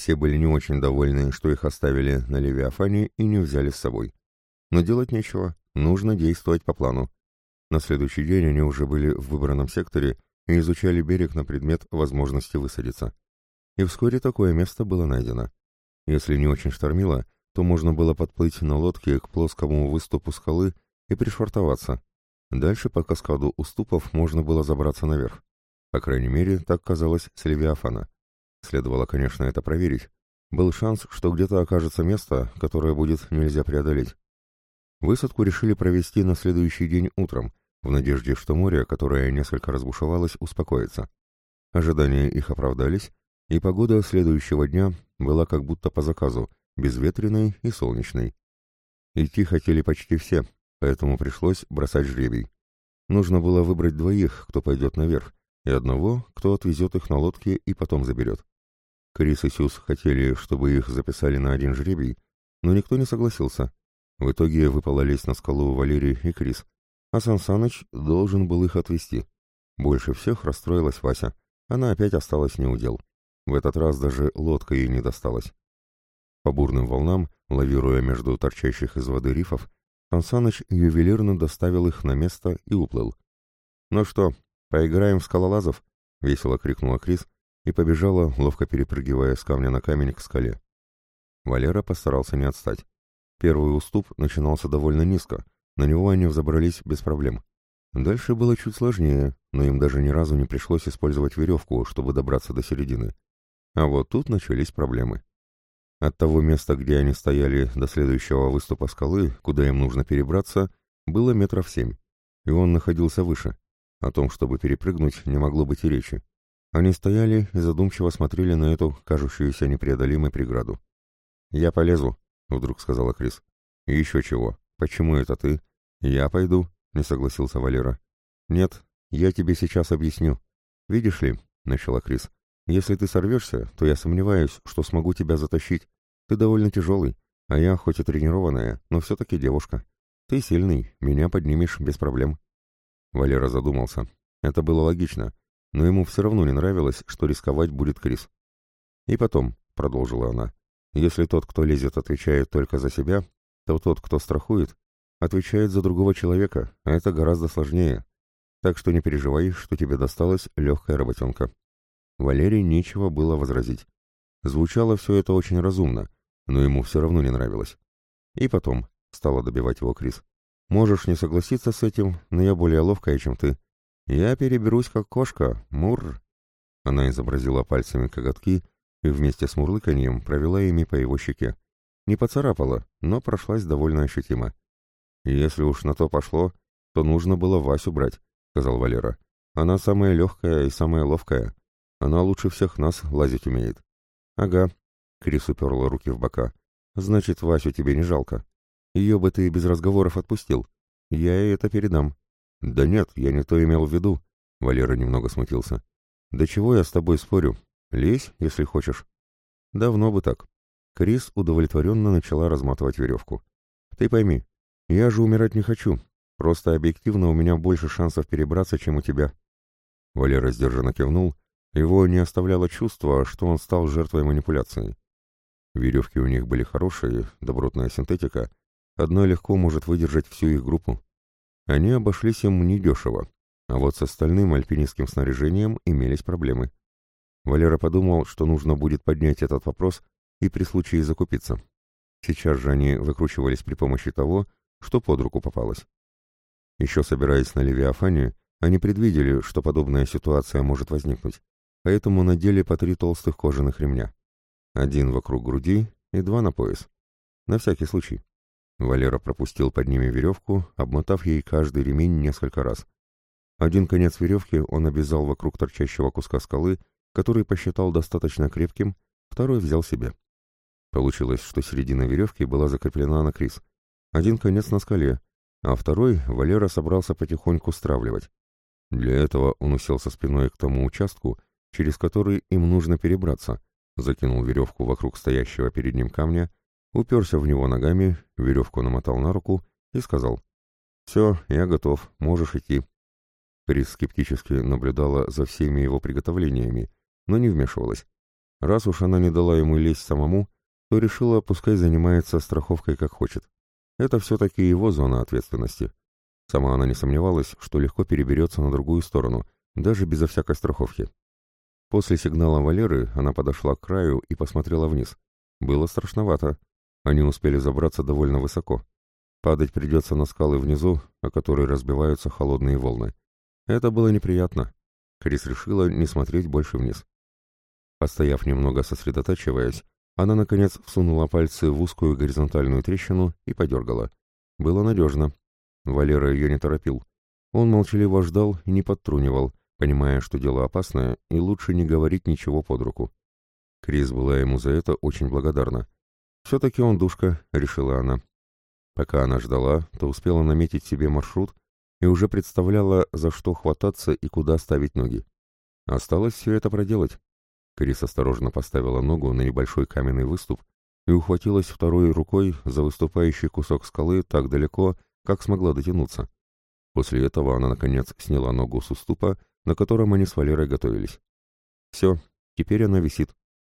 Все были не очень довольны, что их оставили на Левиафане и не взяли с собой. Но делать нечего, нужно действовать по плану. На следующий день они уже были в выбранном секторе и изучали берег на предмет возможности высадиться. И вскоре такое место было найдено. Если не очень штормило, то можно было подплыть на лодке к плоскому выступу скалы и пришвартоваться. Дальше по каскаду уступов можно было забраться наверх. По крайней мере, так казалось с Левиафана. Следовало, конечно, это проверить. Был шанс, что где-то окажется место, которое будет нельзя преодолеть. Высадку решили провести на следующий день утром, в надежде, что море, которое несколько разбушевалось, успокоится. Ожидания их оправдались, и погода следующего дня была как будто по заказу, безветренной и солнечной. Идти хотели почти все, поэтому пришлось бросать жребий. Нужно было выбрать двоих, кто пойдет наверх, и одного, кто отвезет их на лодке и потом заберет. Крис и Сюз хотели, чтобы их записали на один жребий, но никто не согласился. В итоге выпала лезть на скалу Валерий и Крис, а Сан Саныч должен был их отвезти. Больше всех расстроилась Вася. Она опять осталась неудел. В этот раз даже лодка ей не досталась. По бурным волнам, лавируя между торчащих из воды рифов, Сансаныч ювелирно доставил их на место и уплыл. «Ну что, поиграем в скалолазов?» — весело крикнула Крис и побежала, ловко перепрыгивая с камня на камень к скале. Валера постарался не отстать. Первый уступ начинался довольно низко, на него они взобрались без проблем. Дальше было чуть сложнее, но им даже ни разу не пришлось использовать веревку, чтобы добраться до середины. А вот тут начались проблемы. От того места, где они стояли, до следующего выступа скалы, куда им нужно перебраться, было метров семь, и он находился выше. О том, чтобы перепрыгнуть, не могло быть и речи. Они стояли и задумчиво смотрели на эту, кажущуюся непреодолимой преграду. «Я полезу», — вдруг сказала Крис. «И еще чего? Почему это ты?» «Я пойду», — не согласился Валера. «Нет, я тебе сейчас объясню. Видишь ли», — начала Крис, — «если ты сорвешься, то я сомневаюсь, что смогу тебя затащить. Ты довольно тяжелый, а я хоть и тренированная, но все-таки девушка. Ты сильный, меня поднимешь без проблем». Валера задумался. Это было логично но ему все равно не нравилось, что рисковать будет Крис. «И потом», — продолжила она, — «если тот, кто лезет, отвечает только за себя, то тот, кто страхует, отвечает за другого человека, а это гораздо сложнее. Так что не переживай, что тебе досталась легкая работенка». Валерий нечего было возразить. Звучало все это очень разумно, но ему все равно не нравилось. «И потом», — стала добивать его Крис, — «можешь не согласиться с этим, но я более ловкая, чем ты. «Я переберусь, как кошка, мур!» Она изобразила пальцами коготки и вместе с мурлыканьем провела ими по его щеке. Не поцарапала, но прошлась довольно ощутимо. «Если уж на то пошло, то нужно было Васю брать», — сказал Валера. «Она самая легкая и самая ловкая. Она лучше всех нас лазить умеет». «Ага», — Крис уперла руки в бока. «Значит, Васю тебе не жалко. Ее бы ты без разговоров отпустил. Я ей это передам». «Да нет, я не то имел в виду», — Валера немного смутился. «Да чего я с тобой спорю? Лезь, если хочешь». «Давно бы так». Крис удовлетворенно начала разматывать веревку. «Ты пойми, я же умирать не хочу. Просто объективно у меня больше шансов перебраться, чем у тебя». Валера сдержанно кивнул. Его не оставляло чувство, что он стал жертвой манипуляции. Веревки у них были хорошие, добротная синтетика. Одна легко может выдержать всю их группу. Они обошлись им недешево, а вот с остальным альпинистским снаряжением имелись проблемы. Валера подумал, что нужно будет поднять этот вопрос и при случае закупиться. Сейчас же они выкручивались при помощи того, что под руку попалось. Еще собираясь на Левиафане, они предвидели, что подобная ситуация может возникнуть, поэтому надели по три толстых кожаных ремня. Один вокруг груди и два на пояс. На всякий случай. Валера пропустил под ними веревку, обмотав ей каждый ремень несколько раз. Один конец веревки он обвязал вокруг торчащего куска скалы, который посчитал достаточно крепким, второй взял себе. Получилось, что середина веревки была закреплена на Крис. Один конец на скале, а второй Валера собрался потихоньку стравливать. Для этого он уселся спиной к тому участку, через который им нужно перебраться, закинул веревку вокруг стоящего перед ним камня уперся в него ногами, веревку намотал на руку и сказал «Все, я готов, можешь идти». Крис скептически наблюдала за всеми его приготовлениями, но не вмешивалась. Раз уж она не дала ему лезть самому, то решила, пускай занимается страховкой как хочет. Это все-таки его зона ответственности. Сама она не сомневалась, что легко переберется на другую сторону, даже безо всякой страховки. После сигнала Валеры она подошла к краю и посмотрела вниз. Было страшновато. Они успели забраться довольно высоко. Падать придется на скалы внизу, о которые разбиваются холодные волны. Это было неприятно. Крис решила не смотреть больше вниз. Постояв немного сосредотачиваясь, она, наконец, всунула пальцы в узкую горизонтальную трещину и подергала. Было надежно. Валера ее не торопил. Он молчаливо ждал и не подтрунивал, понимая, что дело опасное, и лучше не говорить ничего под руку. Крис была ему за это очень благодарна. «Все-таки он душка», — решила она. Пока она ждала, то успела наметить себе маршрут и уже представляла, за что хвататься и куда ставить ноги. Осталось все это проделать. Крис осторожно поставила ногу на небольшой каменный выступ и ухватилась второй рукой за выступающий кусок скалы так далеко, как смогла дотянуться. После этого она, наконец, сняла ногу с уступа, на котором они с Валерой готовились. Все, теперь она висит.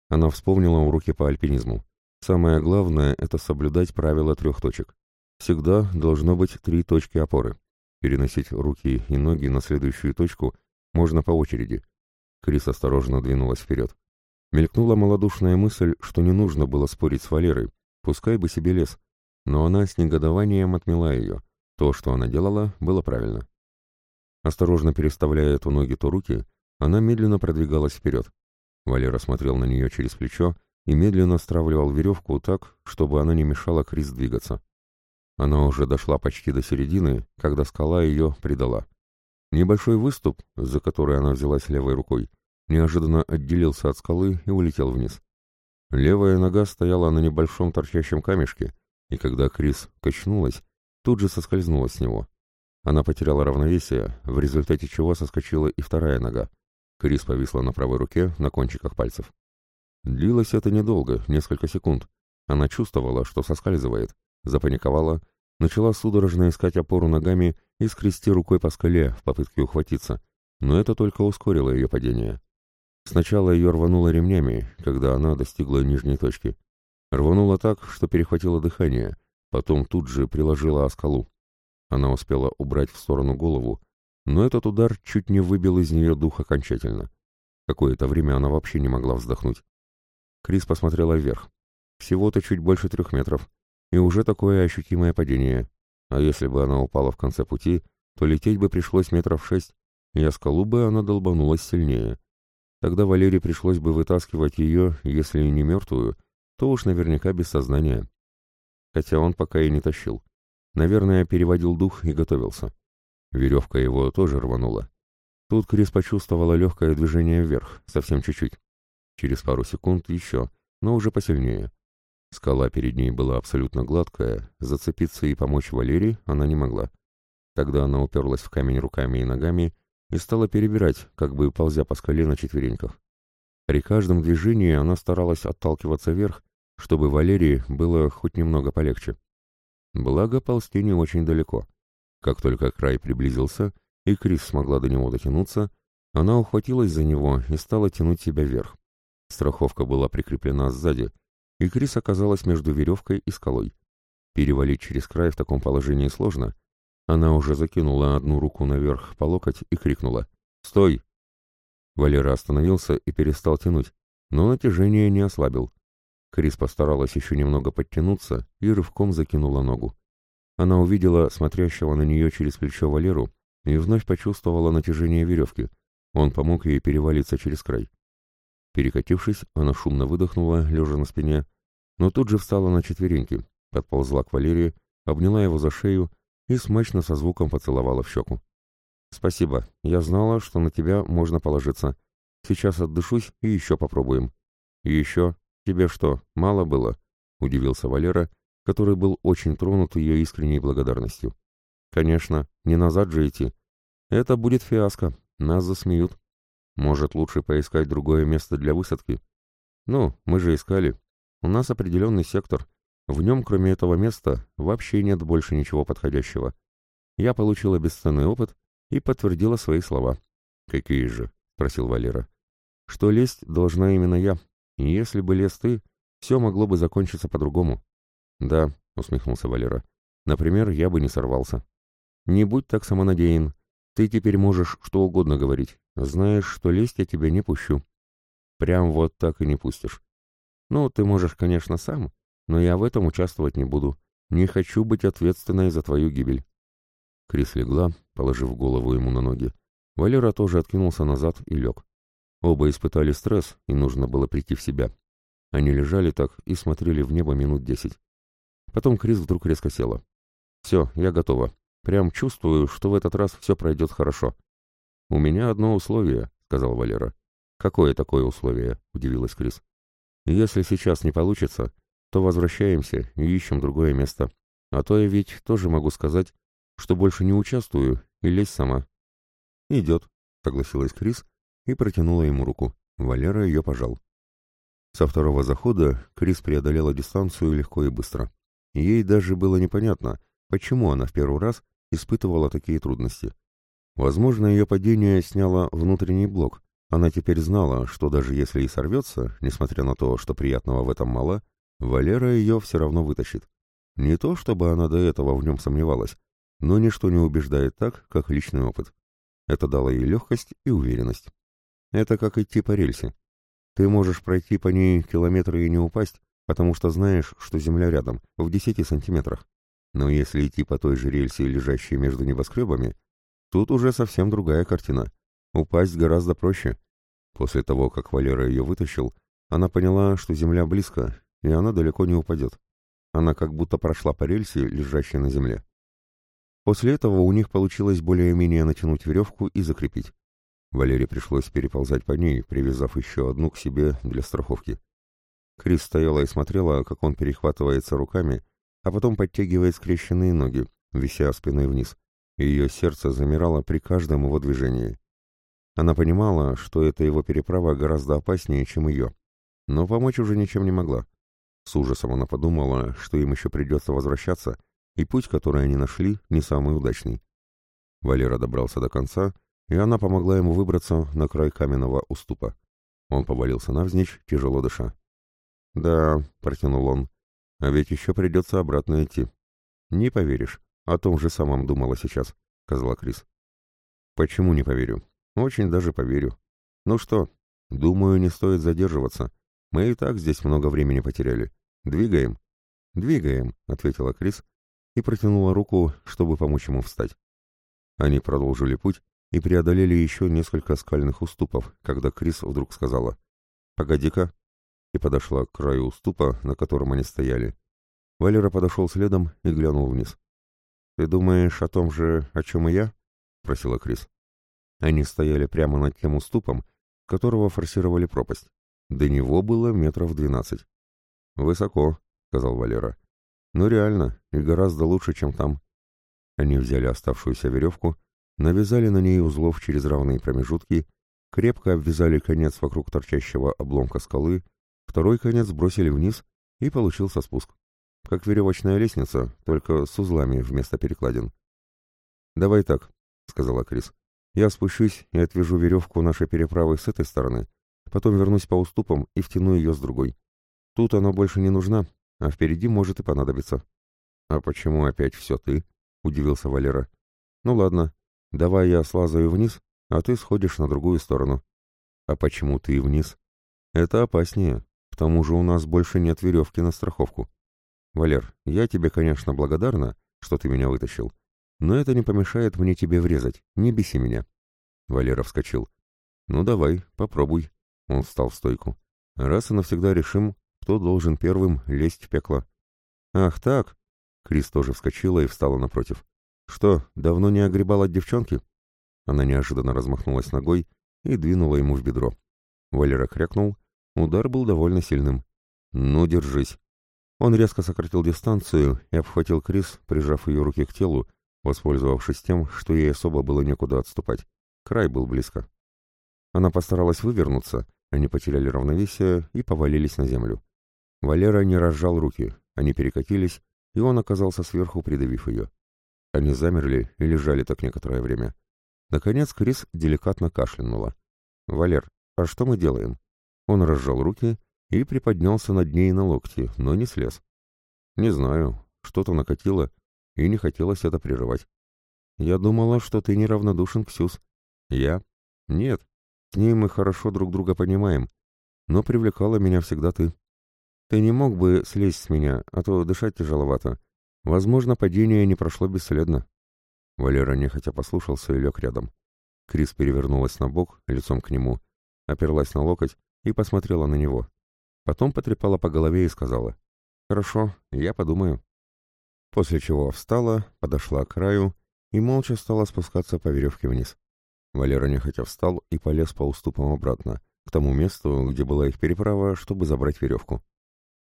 Она вспомнила уроки по альпинизму. Самое главное — это соблюдать правило трех точек. Всегда должно быть три точки опоры. Переносить руки и ноги на следующую точку можно по очереди. Крис осторожно двинулась вперед. Мелькнула малодушная мысль, что не нужно было спорить с Валерой, пускай бы себе лез. Но она с негодованием отмела ее. То, что она делала, было правильно. Осторожно переставляя то ноги, то руки, она медленно продвигалась вперед. Валера смотрел на нее через плечо и медленно стравливал веревку так, чтобы она не мешала Крис двигаться. Она уже дошла почти до середины, когда скала ее предала. Небольшой выступ, за который она взялась левой рукой, неожиданно отделился от скалы и улетел вниз. Левая нога стояла на небольшом торчащем камешке, и когда Крис качнулась, тут же соскользнула с него. Она потеряла равновесие, в результате чего соскочила и вторая нога. Крис повисла на правой руке, на кончиках пальцев. Длилось это недолго, несколько секунд. Она чувствовала, что соскальзывает, запаниковала, начала судорожно искать опору ногами и скрести рукой по скале в попытке ухватиться, но это только ускорило ее падение. Сначала ее рвануло ремнями, когда она достигла нижней точки. Рвануло так, что перехватило дыхание, потом тут же приложила о скалу. Она успела убрать в сторону голову, но этот удар чуть не выбил из нее дух окончательно. Какое-то время она вообще не могла вздохнуть. Крис посмотрела вверх. Всего-то чуть больше трех метров. И уже такое ощутимое падение. А если бы она упала в конце пути, то лететь бы пришлось метров шесть, и о скалу бы она долбанулась сильнее. Тогда Валерии пришлось бы вытаскивать ее, если не мертвую, то уж наверняка без сознания. Хотя он пока и не тащил. Наверное, переводил дух и готовился. Веревка его тоже рванула. Тут Крис почувствовала легкое движение вверх, совсем чуть-чуть. Через пару секунд еще, но уже посильнее. Скала перед ней была абсолютно гладкая, зацепиться и помочь Валерии она не могла. Тогда она уперлась в камень руками и ногами и стала перебирать, как бы ползя по скале на четвереньках. При каждом движении она старалась отталкиваться вверх, чтобы Валерии было хоть немного полегче. Благо, ползти не очень далеко. Как только край приблизился, и Крис смогла до него дотянуться, она ухватилась за него и стала тянуть себя вверх. Страховка была прикреплена сзади, и Крис оказалась между веревкой и скалой. Перевалить через край в таком положении сложно. Она уже закинула одну руку наверх по локоть и крикнула «Стой!». Валера остановился и перестал тянуть, но натяжение не ослабил. Крис постаралась еще немного подтянуться и рывком закинула ногу. Она увидела смотрящего на нее через плечо Валеру и вновь почувствовала натяжение веревки. Он помог ей перевалиться через край. Перекатившись, она шумно выдохнула, лежа на спине, но тут же встала на четвереньки, подползла к Валерии, обняла его за шею и смачно со звуком поцеловала в щеку. «Спасибо, я знала, что на тебя можно положиться. Сейчас отдышусь и еще попробуем». «И еще? Тебе что, мало было?» — удивился Валера, который был очень тронут ее искренней благодарностью. «Конечно, не назад же идти. Это будет фиаско, нас засмеют». Может, лучше поискать другое место для высадки? Ну, мы же искали. У нас определенный сектор. В нем, кроме этого места, вообще нет больше ничего подходящего. Я получила бесценный опыт и подтвердила свои слова. «Какие же?» — спросил Валера. «Что лезть должна именно я. Если бы лез ты, все могло бы закончиться по-другому. Да, усмехнулся Валера. Например, я бы не сорвался. Не будь так самонадеян. Ты теперь можешь что угодно говорить. Знаешь, что лезть я тебя не пущу. Прям вот так и не пустишь. Ну, ты можешь, конечно, сам, но я в этом участвовать не буду. Не хочу быть ответственной за твою гибель. Крис легла, положив голову ему на ноги. Валера тоже откинулся назад и лег. Оба испытали стресс, и нужно было прийти в себя. Они лежали так и смотрели в небо минут десять. Потом Крис вдруг резко села. «Все, я готова. Прям чувствую, что в этот раз все пройдет хорошо». «У меня одно условие», — сказал Валера. «Какое такое условие?» — удивилась Крис. «Если сейчас не получится, то возвращаемся и ищем другое место. А то я ведь тоже могу сказать, что больше не участвую и лезь сама». «Идет», — согласилась Крис и протянула ему руку. Валера ее пожал. Со второго захода Крис преодолела дистанцию легко и быстро. Ей даже было непонятно, почему она в первый раз испытывала такие трудности. Возможно, ее падение сняло внутренний блок. Она теперь знала, что даже если и сорвется, несмотря на то, что приятного в этом мало, Валера ее все равно вытащит. Не то, чтобы она до этого в нем сомневалась, но ничто не убеждает так, как личный опыт. Это дало ей легкость и уверенность. Это как идти по рельсе. Ты можешь пройти по ней километры и не упасть, потому что знаешь, что земля рядом, в десяти сантиметрах. Но если идти по той же рельсе, лежащей между небоскребами, тут уже совсем другая картина. Упасть гораздо проще. После того, как Валера ее вытащил, она поняла, что земля близко, и она далеко не упадет. Она как будто прошла по рельсе, лежащей на земле. После этого у них получилось более-менее натянуть веревку и закрепить. Валере пришлось переползать по ней, привязав еще одну к себе для страховки. Крис стояла и смотрела, как он перехватывается руками, а потом подтягивает скрещенные ноги, вися спиной вниз, ее сердце замирало при каждом его движении. Она понимала, что эта его переправа гораздо опаснее, чем ее, но помочь уже ничем не могла. С ужасом она подумала, что им еще придется возвращаться, и путь, который они нашли, не самый удачный. Валера добрался до конца и она помогла ему выбраться на край каменного уступа. Он повалился навзничь, тяжело дыша. «Да», — протянул он, — «а ведь еще придется обратно идти». «Не поверишь, о том же самом думала сейчас», — сказала Крис. «Почему не поверю? Очень даже поверю. Ну что, думаю, не стоит задерживаться. Мы и так здесь много времени потеряли. Двигаем?» «Двигаем», — ответила Крис и протянула руку, чтобы помочь ему встать. Они продолжили путь, и преодолели еще несколько скальных уступов, когда Крис вдруг сказала «Погоди-ка» и подошла к краю уступа, на котором они стояли. Валера подошел следом и глянул вниз. «Ты думаешь о том же, о чем и я?» — просила Крис. Они стояли прямо над тем уступом, которого форсировали пропасть. До него было метров двенадцать. «Высоко», — сказал Валера. «Ну реально, и гораздо лучше, чем там». Они взяли оставшуюся веревку навязали на ней узлов через равные промежутки, крепко обвязали конец вокруг торчащего обломка скалы, второй конец бросили вниз, и получился спуск. Как веревочная лестница, только с узлами вместо перекладин. «Давай так», — сказала Крис. «Я спущусь и отвяжу веревку нашей переправы с этой стороны, потом вернусь по уступам и втяну ее с другой. Тут она больше не нужна, а впереди может и понадобиться». «А почему опять все ты?» — удивился Валера. «Ну ладно, Давай я слазаю вниз, а ты сходишь на другую сторону. А почему ты вниз? Это опаснее. К тому же у нас больше нет веревки на страховку. Валер, я тебе, конечно, благодарна, что ты меня вытащил, но это не помешает мне тебе врезать. Не беси меня. Валера вскочил. Ну давай, попробуй. Он встал в стойку. Раз и навсегда решим, кто должен первым лезть в пекло. Ах так. Крис тоже вскочила и встала напротив. «Что, давно не огребал от девчонки?» Она неожиданно размахнулась ногой и двинула ему в бедро. Валера крякнул. Удар был довольно сильным. «Ну, держись!» Он резко сократил дистанцию и обхватил Крис, прижав ее руки к телу, воспользовавшись тем, что ей особо было некуда отступать. Край был близко. Она постаралась вывернуться, они потеряли равновесие и повалились на землю. Валера не разжал руки, они перекатились, и он оказался сверху, придавив ее. Они замерли и лежали так некоторое время. Наконец Крис деликатно кашлянула. «Валер, а что мы делаем?» Он разжал руки и приподнялся над ней на локти, но не слез. Не знаю, что-то накатило, и не хотелось это прерывать. Я думала, что ты неравнодушен к Сюз. Я? Нет. С ней мы хорошо друг друга понимаем, но привлекала меня всегда ты. Ты не мог бы слезть с меня, а то дышать тяжеловато. Возможно, падение не прошло бесследно. Валера нехотя послушался и лег рядом. Крис перевернулась на бок, лицом к нему, оперлась на локоть и посмотрела на него. Потом потрепала по голове и сказала, «Хорошо, я подумаю». После чего встала, подошла к краю и молча стала спускаться по веревке вниз. Валера нехотя встал и полез по уступам обратно, к тому месту, где была их переправа, чтобы забрать веревку.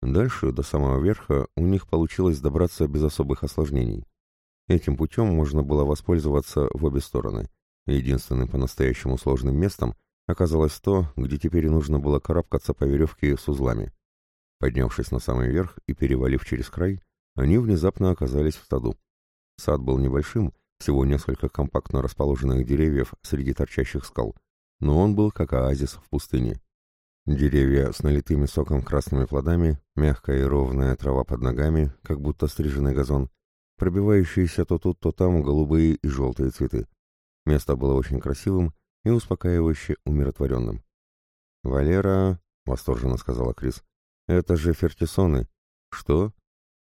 Дальше, до самого верха, у них получилось добраться без особых осложнений. Этим путем можно было воспользоваться в обе стороны. Единственным по-настоящему сложным местом оказалось то, где теперь нужно было карабкаться по веревке с узлами. Поднявшись на самый верх и перевалив через край, они внезапно оказались в саду. Сад был небольшим, всего несколько компактно расположенных деревьев среди торчащих скал, но он был как оазис в пустыне. Деревья с налитыми соком красными плодами, мягкая и ровная трава под ногами, как будто стриженный газон, пробивающиеся то тут, то там голубые и желтые цветы. Место было очень красивым и успокаивающе умиротворенным. «Валера», — восторженно сказала Крис, — «это же фертисоны». «Что?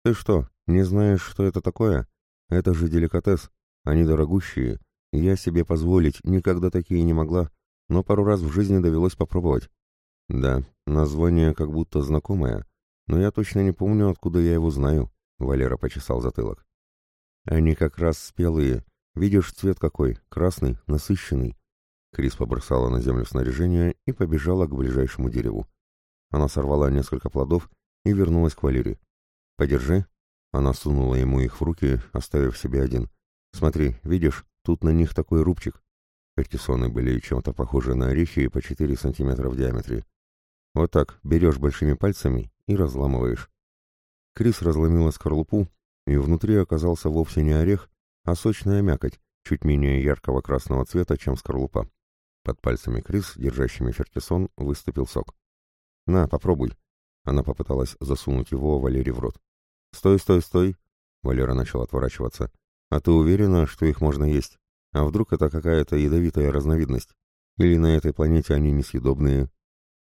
Ты что, не знаешь, что это такое? Это же деликатес. Они дорогущие. Я себе позволить никогда такие не могла, но пару раз в жизни довелось попробовать». «Да, название как будто знакомое, но я точно не помню, откуда я его знаю», — Валера почесал затылок. «Они как раз спелые, Видишь, цвет какой, красный, насыщенный. Крис побросала на землю снаряжение и побежала к ближайшему дереву. Она сорвала несколько плодов и вернулась к Валере. «Подержи». Она сунула ему их в руки, оставив себе один. «Смотри, видишь, тут на них такой рубчик». Пертисоны были чем-то похожи на орехи по 4 сантиметра в диаметре. Вот так берешь большими пальцами и разламываешь. Крис разломила скорлупу, и внутри оказался вовсе не орех, а сочная мякоть, чуть менее яркого красного цвета, чем скорлупа. Под пальцами Крис, держащими фертисон, выступил сок. «На, попробуй». Она попыталась засунуть его Валере в рот. «Стой, стой, стой!» Валера начал отворачиваться. «А ты уверена, что их можно есть? А вдруг это какая-то ядовитая разновидность? Или на этой планете они несъедобные?»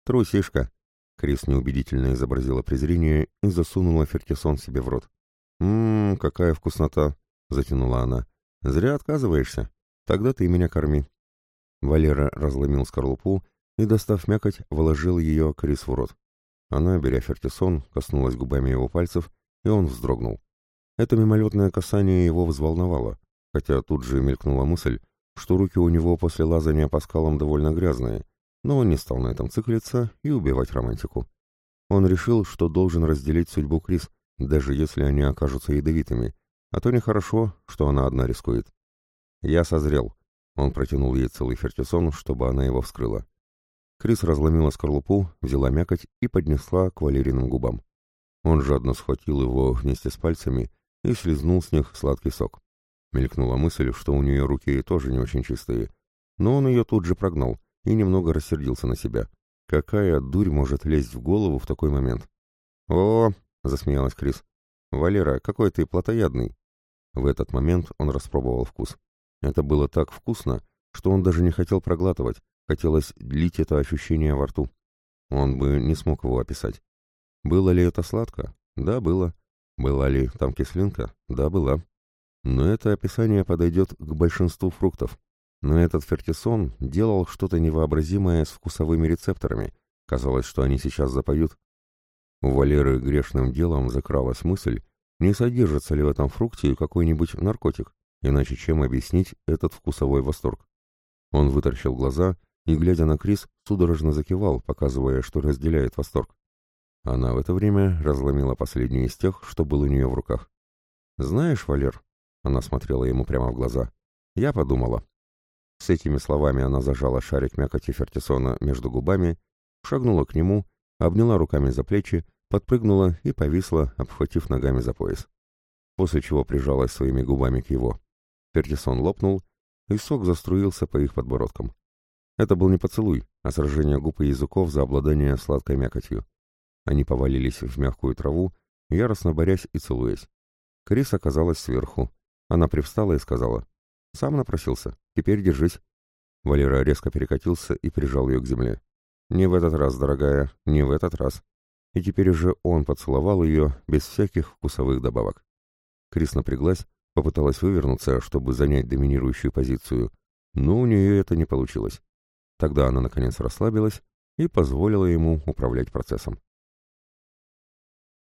«Трусишка!» Крис неубедительно изобразила презрение и засунула фертисон себе в рот. «Ммм, какая вкуснота!» — затянула она. «Зря отказываешься. Тогда ты меня корми». Валера разломил скорлупу и, достав мякоть, вложил ее Крис в рот. Она, беря фертисон, коснулась губами его пальцев, и он вздрогнул. Это мимолетное касание его взволновало, хотя тут же мелькнула мысль, что руки у него после лазания по скалам довольно грязные, но он не стал на этом циклиться и убивать романтику. Он решил, что должен разделить судьбу Крис, даже если они окажутся ядовитыми, а то нехорошо, что она одна рискует. Я созрел. Он протянул ей целый фертисон, чтобы она его вскрыла. Крис разломила скорлупу, взяла мякоть и поднесла к Валериным губам. Он жадно схватил его вместе с пальцами и слезнул с них сладкий сок. Мелькнула мысль, что у нее руки тоже не очень чистые, но он ее тут же прогнал и немного рассердился на себя. Какая дурь может лезть в голову в такой момент? «О!» — засмеялась Крис. «Валера, какой ты плотоядный!» В этот момент он распробовал вкус. Это было так вкусно, что он даже не хотел проглатывать, хотелось длить это ощущение во рту. Он бы не смог его описать. Было ли это сладко? Да, было. Была ли там кислинка? Да, была. Но это описание подойдет к большинству фруктов. Но этот фертисон делал что-то невообразимое с вкусовыми рецепторами. Казалось, что они сейчас запоют. У Валеры грешным делом закралась мысль, не содержится ли в этом фрукте какой-нибудь наркотик, иначе чем объяснить этот вкусовой восторг? Он вытаращил глаза и, глядя на Крис, судорожно закивал, показывая, что разделяет восторг. Она в это время разломила последний из тех, что был у нее в руках. «Знаешь, Валер...» — она смотрела ему прямо в глаза. «Я подумала». С этими словами она зажала шарик мякоти Фертисона между губами, шагнула к нему, обняла руками за плечи подпрыгнула и повисла, обхватив ногами за пояс. После чего прижалась своими губами к его. Фертисон лопнул, и сок заструился по их подбородкам. Это был не поцелуй, а сражение губ и языков за обладание сладкой мякотью. Они повалились в мягкую траву, яростно борясь и целуясь. Крис оказалась сверху. Она привстала и сказала, «Сам напросился. Теперь держись». Валера резко перекатился и прижал ее к земле. «Не в этот раз, дорогая, не в этот раз». И теперь уже он поцеловал ее без всяких вкусовых добавок. Крис напряглась, попыталась вывернуться, чтобы занять доминирующую позицию, но у нее это не получилось. Тогда она, наконец, расслабилась и позволила ему управлять процессом.